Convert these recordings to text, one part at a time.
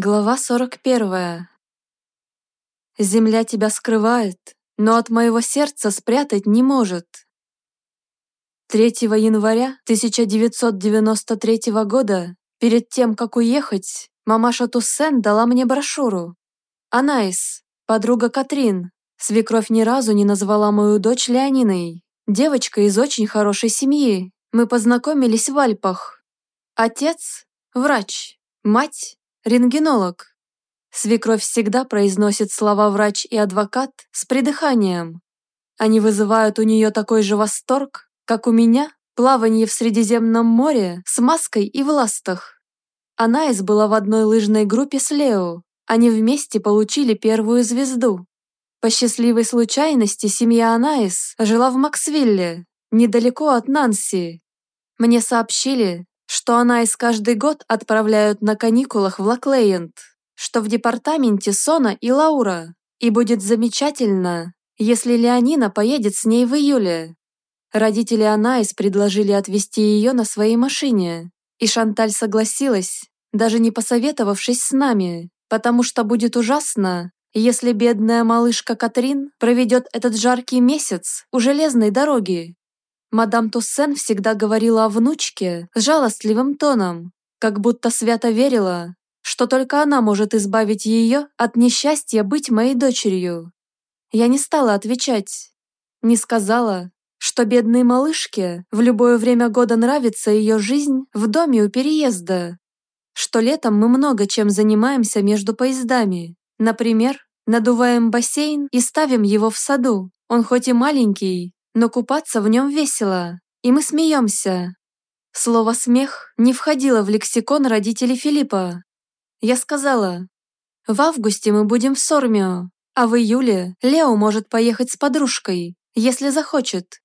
Глава 41. Земля тебя скрывает, но от моего сердца спрятать не может. 3 января 1993 года, перед тем, как уехать, мамаша Туссен дала мне брошюру. Анаис, подруга Катрин, свекровь ни разу не назвала мою дочь Леониной. Девочка из очень хорошей семьи. Мы познакомились в Альпах. Отец – врач, мать Рентгенолог. Свекровь всегда произносит слова «врач» и «адвокат» с придыханием. Они вызывают у нее такой же восторг, как у меня плавание в Средиземном море с маской и в ластах. Анаис была в одной лыжной группе с Лео. Они вместе получили первую звезду. По счастливой случайности семья Анаис жила в Максвилле, недалеко от Нанси. Мне сообщили, что она из каждый год отправляют на каникулах в Лаклейнд, что в департаменте Сона и Лаура, и будет замечательно, если Леонина поедет с ней в июле. Родители Анаис предложили отвезти ее на своей машине, и Шанталь согласилась, даже не посоветовавшись с нами, потому что будет ужасно, если бедная малышка Катрин проведет этот жаркий месяц у железной дороги. Мадам Туссен всегда говорила о внучке с жалостливым тоном, как будто свято верила, что только она может избавить ее от несчастья быть моей дочерью. Я не стала отвечать. Не сказала, что бедной малышке в любое время года нравится ее жизнь в доме у переезда. Что летом мы много чем занимаемся между поездами. Например, надуваем бассейн и ставим его в саду. Он хоть и маленький, но купаться в нем весело, и мы смеемся. Слово «смех» не входило в лексикон родителей Филиппа. Я сказала, в августе мы будем в Сормио, а в июле Лео может поехать с подружкой, если захочет.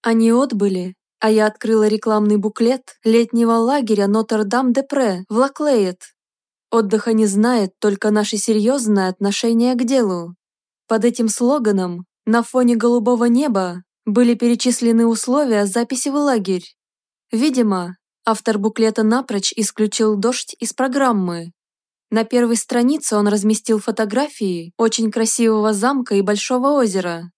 Они отбыли, а я открыла рекламный буклет летнего лагеря Нотр-Дам-де-Пре в Лаклеет. Отдыха не знает только наше серьезное отношение к делу. Под этим слоганом, на фоне голубого неба, были перечислены условия записи в лагерь. Видимо, автор буклета напрочь исключил дождь из программы. На первой странице он разместил фотографии очень красивого замка и большого озера.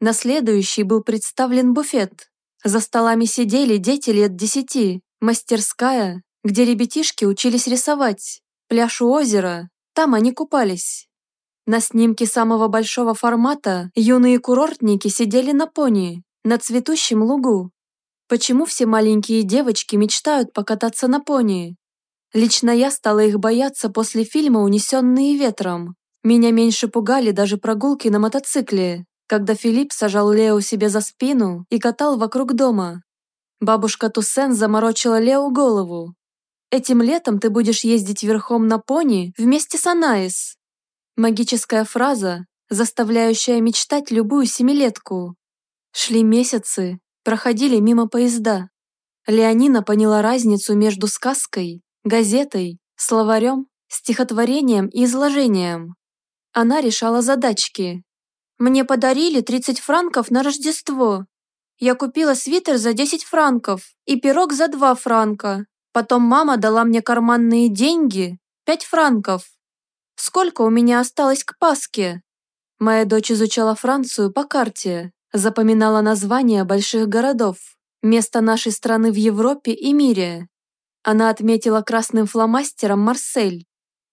На следующей был представлен буфет. За столами сидели дети лет десяти, мастерская, где ребятишки учились рисовать, пляж у озера, там они купались. На снимке самого большого формата юные курортники сидели на пони, на цветущем лугу. Почему все маленькие девочки мечтают покататься на пони? Лично я стала их бояться после фильма «Унесенные ветром». Меня меньше пугали даже прогулки на мотоцикле, когда Филипп сажал Лео себе за спину и катал вокруг дома. Бабушка Туссен заморочила Лео голову. «Этим летом ты будешь ездить верхом на пони вместе с Анаис». Магическая фраза, заставляющая мечтать любую семилетку. Шли месяцы, проходили мимо поезда. Леонина поняла разницу между сказкой, газетой, словарем, стихотворением и изложением. Она решала задачки. «Мне подарили 30 франков на Рождество. Я купила свитер за 10 франков и пирог за 2 франка. Потом мама дала мне карманные деньги, 5 франков. Сколько у меня осталось к Пасхе?» Моя дочь изучала Францию по карте, запоминала названия больших городов, место нашей страны в Европе и мире. Она отметила красным фломастером Марсель,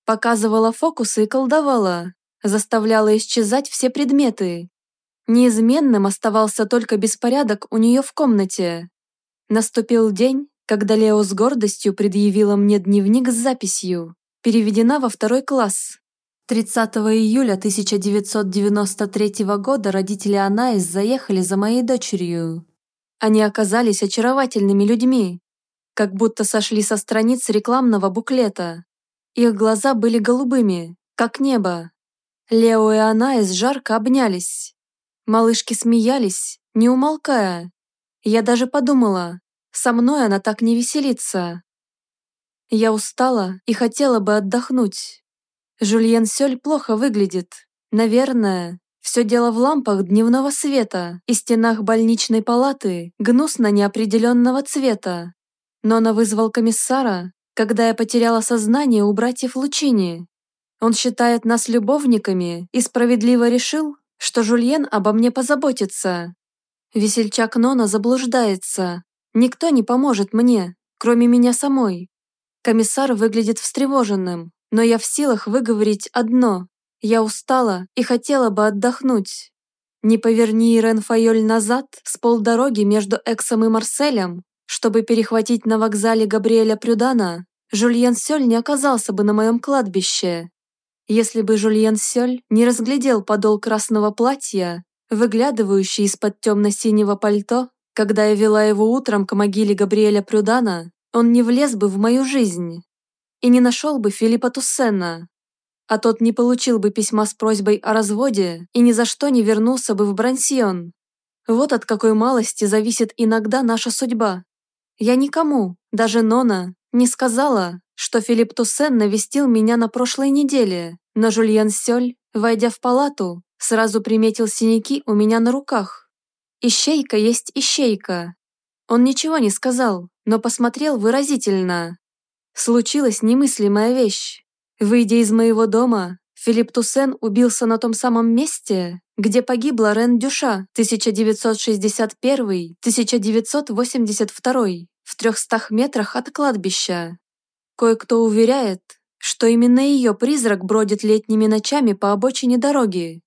показывала фокусы и колдовала, заставляла исчезать все предметы. Неизменным оставался только беспорядок у нее в комнате. Наступил день, когда Лео с гордостью предъявила мне дневник с записью переведена во второй класс. 30 июля 1993 года родители Анаис заехали за моей дочерью. Они оказались очаровательными людьми, как будто сошли со страниц рекламного буклета. Их глаза были голубыми, как небо. Лео и Анаис жарко обнялись. Малышки смеялись, не умолкая. Я даже подумала, со мной она так не веселится. Я устала и хотела бы отдохнуть. Жульен Сёль плохо выглядит. Наверное, все дело в лампах дневного света и стенах больничной палаты гнусно неопределенного цвета. Но она вызвал комиссара, когда я потеряла сознание у братьев Лучини. Он считает нас любовниками и справедливо решил, что Жульен обо мне позаботится. Весельчак Нона заблуждается. Никто не поможет мне, кроме меня самой. Комиссар выглядит встревоженным, но я в силах выговорить одно. Я устала и хотела бы отдохнуть. Не поверни Ирен Файоль назад с полдороги между Эксом и Марселем, чтобы перехватить на вокзале Габриэля Прюдана, Жульен Сёль не оказался бы на моем кладбище. Если бы Жульен Сёль не разглядел подол красного платья, выглядывающий из-под темно-синего пальто, когда я вела его утром к могиле Габриэля Прюдана, он не влез бы в мою жизнь и не нашел бы Филиппа Туссена, а тот не получил бы письма с просьбой о разводе и ни за что не вернулся бы в Брансион. Вот от какой малости зависит иногда наша судьба. Я никому, даже Нона, не сказала, что Филипп Туссен навестил меня на прошлой неделе, но Жульен Сёль, войдя в палату, сразу приметил синяки у меня на руках. Ищейка есть ищейка. Он ничего не сказал, но посмотрел выразительно. Случилась немыслимая вещь. Выйдя из моего дома, Филипп Туссен убился на том самом месте, где погибла Рен Дюша 1961-1982 в 300 метрах от кладбища. Кое-кто уверяет, что именно ее призрак бродит летними ночами по обочине дороги.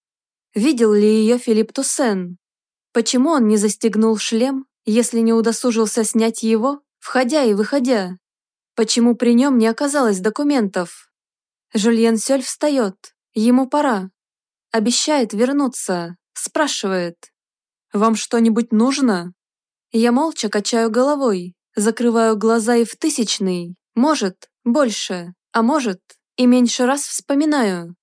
Видел ли ее Филипп Туссен? Почему он не застегнул шлем, если не удосужился снять его, входя и выходя? Почему при нем не оказалось документов? Жульен Сёль встает. Ему пора. Обещает вернуться. Спрашивает. «Вам что-нибудь нужно?» Я молча качаю головой, закрываю глаза и в тысячный, может, больше, а может, и меньше раз вспоминаю.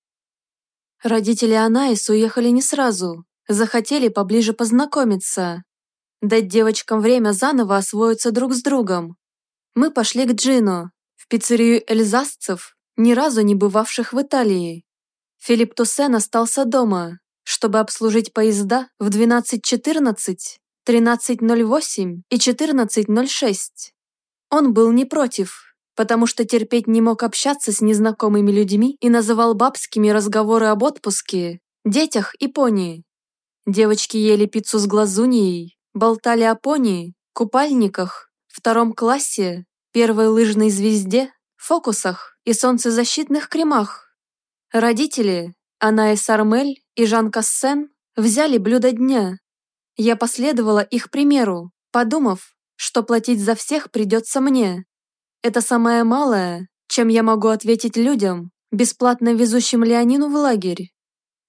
Родители Анаис уехали не сразу, захотели поближе познакомиться, дать девочкам время заново освоиться друг с другом. Мы пошли к Джину, в пиццерию эльзасцев, ни разу не бывавших в Италии. Филипп Туссен остался дома, чтобы обслужить поезда в 12.14, 13.08 и 14.06. Он был не против, потому что терпеть не мог общаться с незнакомыми людьми и называл бабскими разговоры об отпуске, детях и пони. Девочки ели пиццу с глазуньей, болтали о пони, купальниках, втором классе, первой лыжной звезде, фокусах и солнцезащитных кремах. Родители, Анна и Сармель и Жан Кассен, взяли блюдо дня. Я последовала их примеру, подумав, что платить за всех придется мне. Это самое малое, чем я могу ответить людям, бесплатно везущим Леонину в лагерь.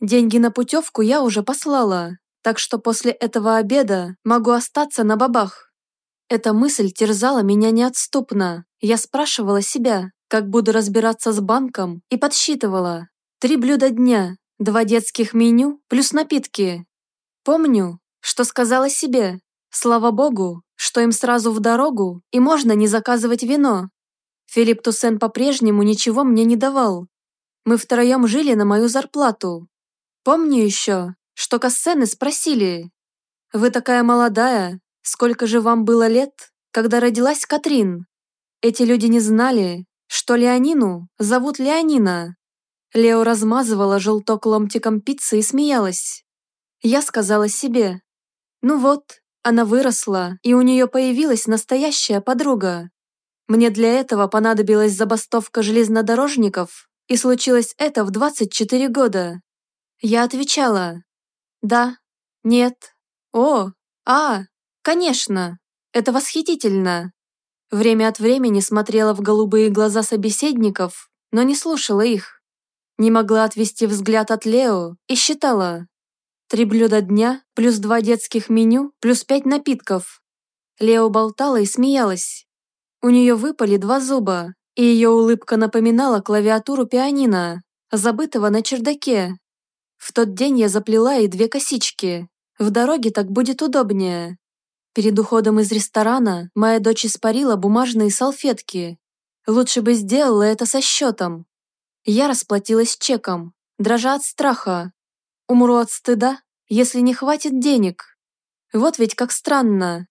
Деньги на путевку я уже послала, так что после этого обеда могу остаться на бабах. Эта мысль терзала меня неотступно. Я спрашивала себя, как буду разбираться с банком, и подсчитывала. Три блюда дня, два детских меню плюс напитки. Помню, что сказала себе. Слава богу, что им сразу в дорогу, и можно не заказывать вино. Филипп Туссен по-прежнему ничего мне не давал. Мы втроем жили на мою зарплату. Помню еще, что Кассены спросили. «Вы такая молодая, сколько же вам было лет, когда родилась Катрин?» Эти люди не знали, что Леонину зовут Леонина. Лео размазывала желток ломтиком пиццы и смеялась. Я сказала себе, ну вот, она выросла, и у нее появилась настоящая подруга. Мне для этого понадобилась забастовка железнодорожников, и случилось это в 24 года. Я отвечала, да, нет, о, а, конечно, это восхитительно. Время от времени смотрела в голубые глаза собеседников, но не слушала их. Не могла отвести взгляд от Лео и считала. Три блюда дня, плюс два детских меню, плюс пять напитков. Лео болтала и смеялась. У нее выпали два зуба, и ее улыбка напоминала клавиатуру пианино, забытого на чердаке. В тот день я заплела и две косички. В дороге так будет удобнее. Перед уходом из ресторана моя дочь испарила бумажные салфетки. Лучше бы сделала это со счетом. Я расплатилась чеком, дрожа от страха. Умру от стыда, если не хватит денег. Вот ведь как странно.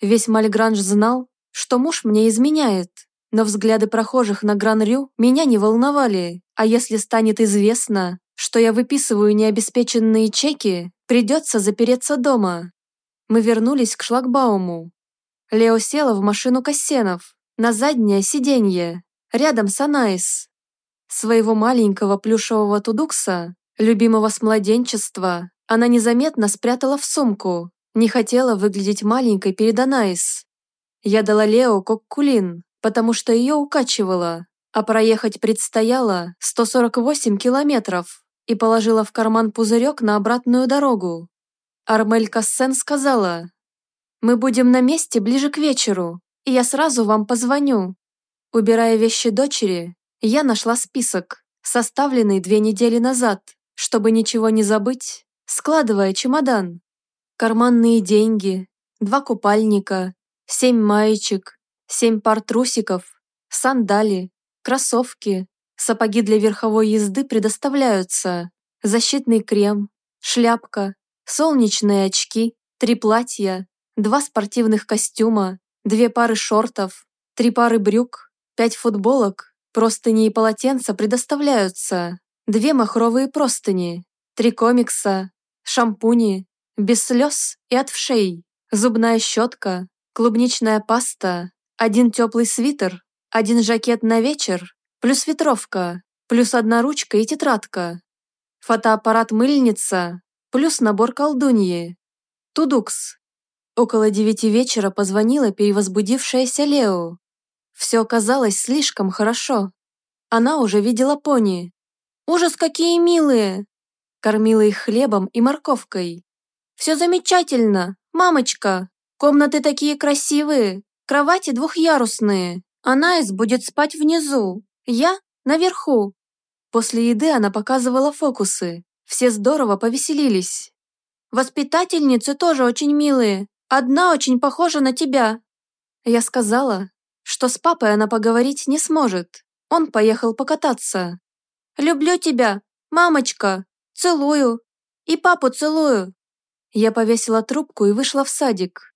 Весь Мальгранж знал, что муж мне изменяет, но взгляды прохожих на Гран-Рю меня не волновали. А если станет известно, что я выписываю необеспеченные чеки, придется запереться дома. Мы вернулись к шлагбауму. Лео села в машину Кассенов, на заднее сиденье, рядом с Анаис. Своего маленького плюшевого тудукса, любимого с младенчества, она незаметно спрятала в сумку, не хотела выглядеть маленькой перед Анаис. Я дала Лео коккулин, потому что ее укачивало, а проехать предстояло 148 километров и положила в карман пузырек на обратную дорогу. Армель Кассен сказала, «Мы будем на месте ближе к вечеру, и я сразу вам позвоню». Убирая вещи дочери, я нашла список, составленный две недели назад, чтобы ничего не забыть, складывая чемодан. Карманные деньги, два купальника, семь маечек, семь пар трусиков, сандали, кроссовки, Сапоги для верховой езды предоставляются. Защитный крем, шляпка, солнечные очки, три платья, два спортивных костюма, две пары шортов, три пары брюк, пять футболок, простыни и полотенца предоставляются, две махровые простыни, три комикса, шампуни, без слез и от вшей, зубная щетка, клубничная паста, один теплый свитер, один жакет на вечер, плюс ветровка, плюс одна ручка и тетрадка, фотоаппарат-мыльница, плюс набор колдуньи. Тудукс. Около девяти вечера позвонила перевозбудившаяся Лео. Все оказалось слишком хорошо. Она уже видела пони. «Ужас, какие милые!» Кормила их хлебом и морковкой. «Все замечательно, мамочка! Комнаты такие красивые, кровати двухъярусные. Анайс будет спать внизу, я наверху. После еды она показывала фокусы. Все здорово повеселились. Воспитательницы тоже очень милые. Одна очень похожа на тебя. Я сказала, что с папой она поговорить не сможет. Он поехал покататься. «Люблю тебя, мамочка! Целую! И папу целую!» Я повесила трубку и вышла в садик.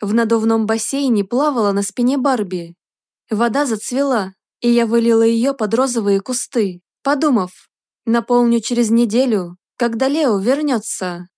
В надувном бассейне плавала на спине Барби. Вода зацвела, и я вылила ее под розовые кусты, подумав, наполню через неделю, когда Лео вернется.